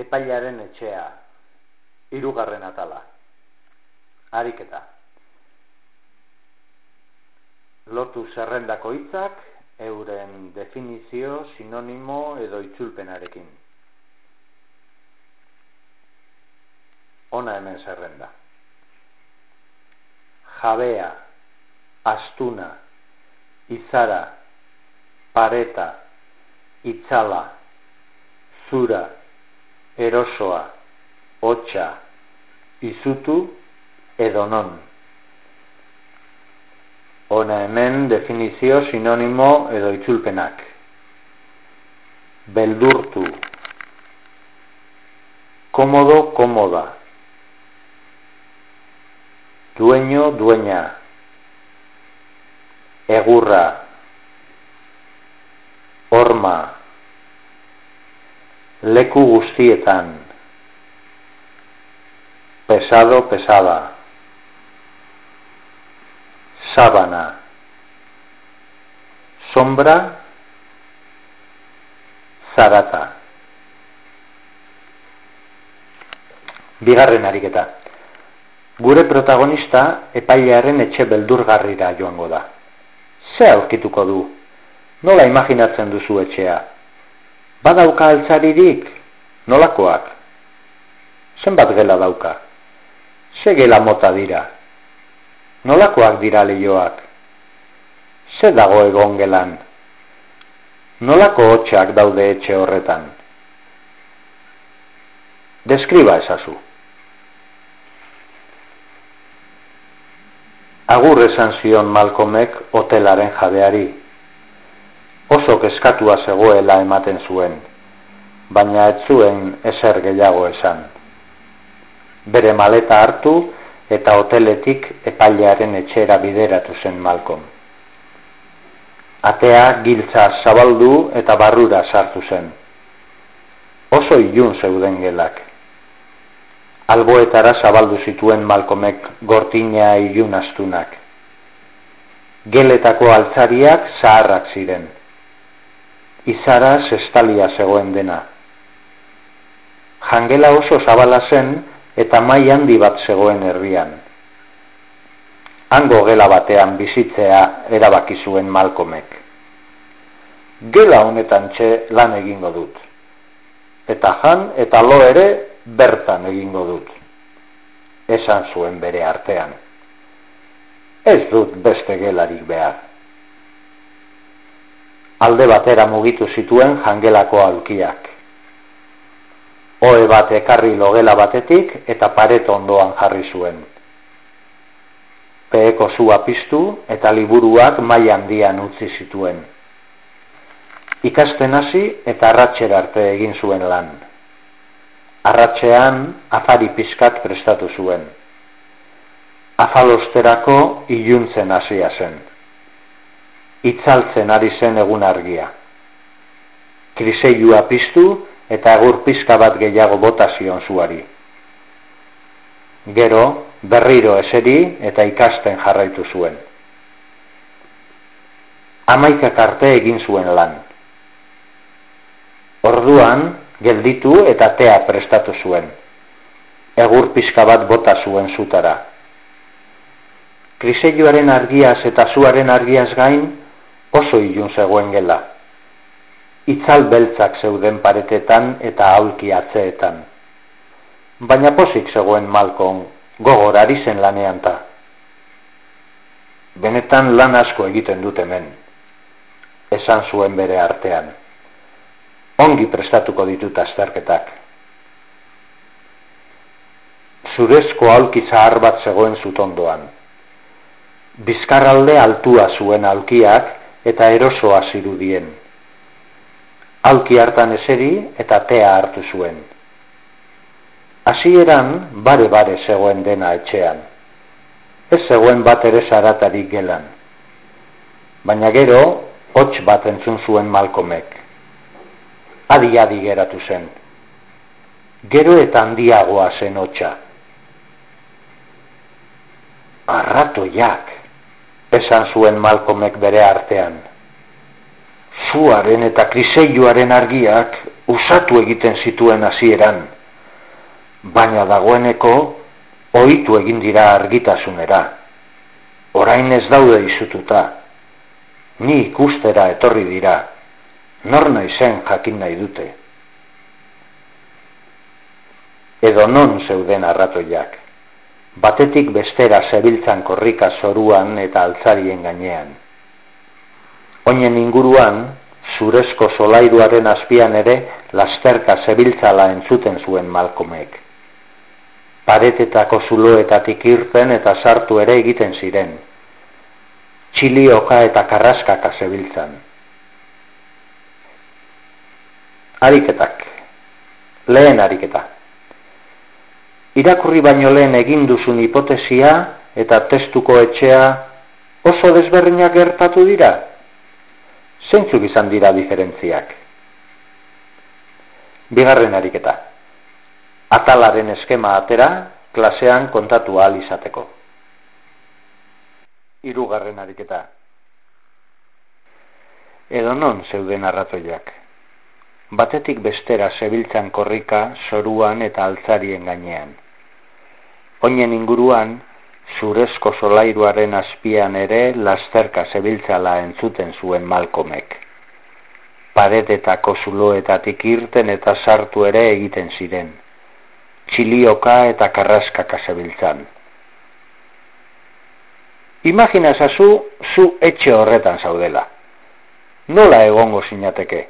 epailaren etxea, irugarren atala, ariketa. Lotu zerrendako hitzak, euren definizio, sinonimo edo itzulpenarekin. Ona hemen zerrenda. Jabea, astuna, izara, pareta, itzala, zura, erosoa, hotxa, izutu edo non. Ona hemen definizio sinonimo edo itzulpenak. Beldurtu. Komodo, komoda. Dueño, dueña. Egurra. Horma. Leku guztietan. Pesado, pesada. Sábana. Sombra. Zarata. Bigarren ariketa. Gure protagonista epailearen etxe beldurgarrira joango da. Ze aurkituko du? Nola imaginatzen duzu etxea? Badauka altzaririk? Nolakoak? Zenbat gela dauka? Ze gela mota dira? Nolakoak dira lehioak? Ze dago egon gelan? Nolako hotxak daude etxe horretan? Deskriba esazu. Agur esan zion Malcolmek hotelaren jabeari. Oso keskatua zegoela ematen zuen, baina ez zuen eser gehiago esan. Bere maleta hartu eta hoteletik epailearen etxera bideratu zen Malcolm. Atea giltza zabaldu eta barrura sartu zen. Oso ilun zeuden gelak alboetara zabaldu zituen malkomek gortina ilun astunak. Geletako altzariak zaharrak ziren. Izara sestalia zegoen dena. Jangela oso zabala zen eta mai handi bat zegoen herrian. Hango gela batean bizitzea erabaki zuen malkomek. Gela honetan txe lan egingo dut. Eta jan eta lo ere bertan egingo dut. Esan zuen bere artean. Ez dut beste gelarik behar. Alde batera mugitu zituen jangelako alkiak. Oe bat ekarri logela batetik eta pareto ondoan jarri zuen. Peeko zua piztu eta liburuak mai handian utzi zituen. Ikasten hasi eta arratxer arte egin zuen lan arratxean afari pizkat prestatu zuen. Afalosterako iluntzen hasia zen. Itzaltzen ari zen egun argia. Kriseilua piztu eta egur pizka bat gehiago botazion zuari. Gero, berriro eseri eta ikasten jarraitu zuen. Amaikak arte egin zuen lan. Orduan, gelditu eta tea prestatu zuen. Egur pizka bat bota zuen zutara. Kriseioaren argiaz eta zuaren argiaz gain oso ilun zegoen gela. Itzal beltzak zeuden paretetan eta aulki atzeetan. Baina posik zegoen malkon gogor ari zen lanean ta. Benetan lan asko egiten dut hemen. Esan zuen bere artean ongi prestatuko ditut azterketak. Zurezko aulki zahar bat zegoen zutondoan. Bizkarralde altua zuen aulkiak eta erosoa zirudien. Aulki hartan eseri eta tea hartu zuen. Hasieran bare-bare zegoen dena etxean. Ez zegoen bat ere zaratarik gelan. Baina gero, hots bat entzun zuen malkomek adi-adi geratu zen. Gero eta handiagoa zen hotxa. Arratoiak, esan zuen Malcolmek bere artean. Zuaren eta kriseioaren argiak usatu egiten zituen hasieran, baina dagoeneko ohitu egin dira argitasunera. Orain ez daude izututa, ni ikustera etorri dira, nor zen jakin nahi dute. Edo non zeuden arratoiak, batetik bestera zebiltzan korrika zoruan eta altzarien gainean. Oinen inguruan, zurezko solairuaren azpian ere lasterka zebiltzala entzuten zuen malkomek. Paretetako zuloetatik irten eta sartu ere egiten ziren. Txilioka eta karraskaka zebiltzan. Ariketak. Lehen ariketa. Irakurri baino lehen egin duzun hipotesia eta testuko etxea oso desberdinak gertatu dira? zeintzuk izan dira diferentziak. Bigarren ariketa. Atalaren eskema atera, klasean kontatu ahal izateko. Hirugarren ariketa. Edo non zeuden arratoiak. Batetik bestera zebiltzan korrika, soruan eta altzarien gainean. Oinen inguruan, zurezko solairuaren azpian ere lasterka zebiltzala entzuten zuen malkomek. Paretetako zuloetatik irten eta sartu ere egiten ziren. Txilioka eta karraskaka zebiltzan. Imagina ezazu zu etxe horretan zaudela. Nola egongo sinateke?